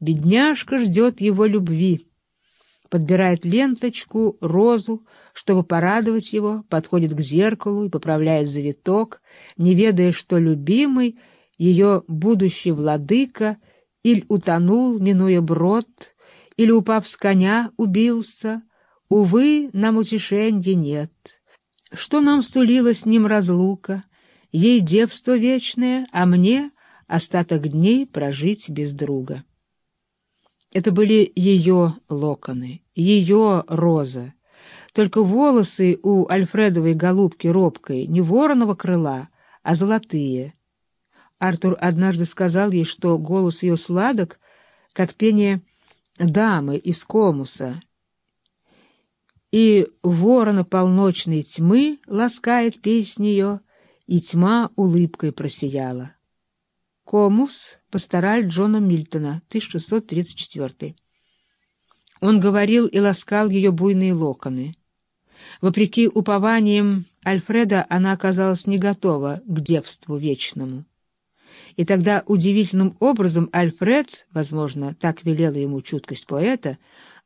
Бедняжка ждет его любви. Подбирает ленточку, розу, чтобы порадовать его, подходит к зеркалу и поправляет завиток, не ведая, что любимый, ее будущий владыка, или утонул, минуя брод, или, упав с коня, убился. Увы, нам утешенья нет. Что нам сулила с ним разлука? Ей девство вечное, а мне остаток дней прожить без друга. Это были ее локоны, ее роза. Только волосы у Альфредовой голубки робкой не вороного крыла, а золотые. Артур однажды сказал ей, что голос ее сладок, как пение дамы из комуса, и ворона полночной тьмы ласкает песнь ее, и тьма улыбкой просияла. Комус, пастораль Джона Мильтона, 1634. Он говорил и ласкал ее буйные локоны. Вопреки упованиям Альфреда она оказалась не готова к девству вечному. И тогда удивительным образом Альфред, возможно, так велела ему чуткость поэта,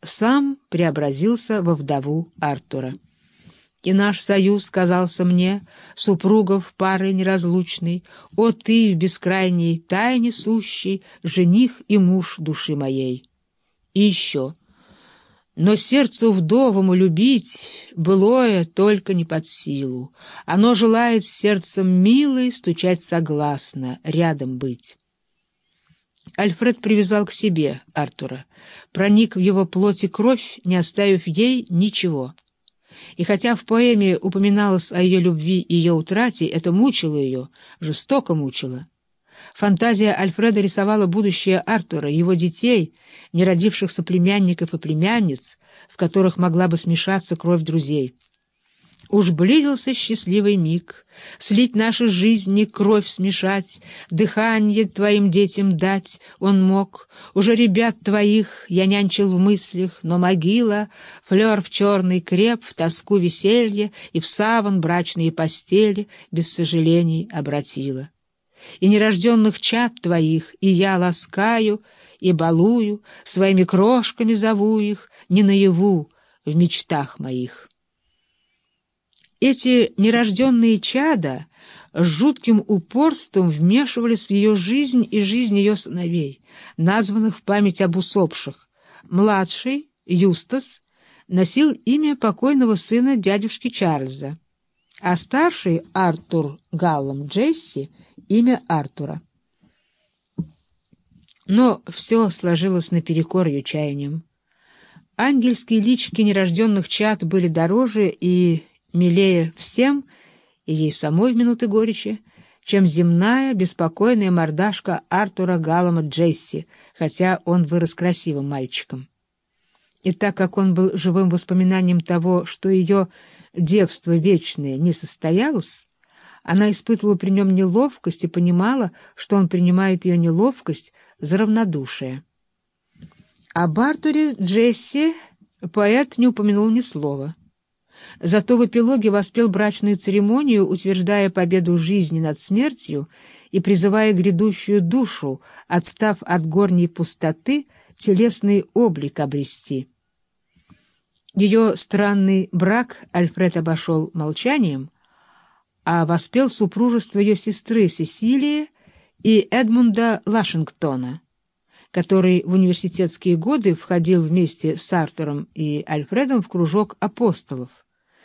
сам преобразился во вдову Артура. И наш союз казался мне, супругов пары неразлучной, О, ты в бескрайней тайне сущий, жених и муж души моей. И еще. Но сердцу вдовому любить былое только не под силу. Оно желает сердцем милой стучать согласно, рядом быть. Альфред привязал к себе Артура, проник в его плоть и кровь, не оставив ей ничего. И хотя в поэме упоминалось о ее любви и ее утрате, это мучило ее, жестоко мучило. Фантазия Альфреда рисовала будущее Артура, его детей, неродившихся племянников и племянниц, в которых могла бы смешаться кровь друзей. Уж близился счастливый миг, слить наши жизни, кровь смешать, дыхание твоим детям дать он мог. Уже ребят твоих я нянчил в мыслях, но могила, флер в черный креп, в тоску веселье и в саван брачные постели без сожалений обратила. И нерожденных чад твоих и я ласкаю и балую, своими крошками зову их, не наяву, в мечтах моих. Эти нерожденные чада с жутким упорством вмешивались в ее жизнь и жизнь ее сыновей, названных в память об усопших. Младший, Юстас, носил имя покойного сына дядюшки Чарльза, а старший, Артур Галлом Джесси, имя Артура. Но все сложилось наперекор ее чаяниям. Ангельские лички нерожденных чад были дороже и милее всем, и ей самой в минуты горечи, чем земная, беспокойная мордашка Артура Галлама Джесси, хотя он вырос красивым мальчиком. И так как он был живым воспоминанием того, что ее девство вечное не состоялось, она испытывала при нем неловкость и понимала, что он принимает ее неловкость за равнодушие. Об Артуре Джесси поэт не упомянул ни слова. Зато в эпилоге воспел брачную церемонию, утверждая победу жизни над смертью и призывая грядущую душу, отстав от горней пустоты, телесный облик обрести. Ее странный брак Альфред обошел молчанием, а воспел супружество ее сестры Сесилии и Эдмунда Лашингтона, который в университетские годы входил вместе с Артуром и Альфредом в кружок апостолов.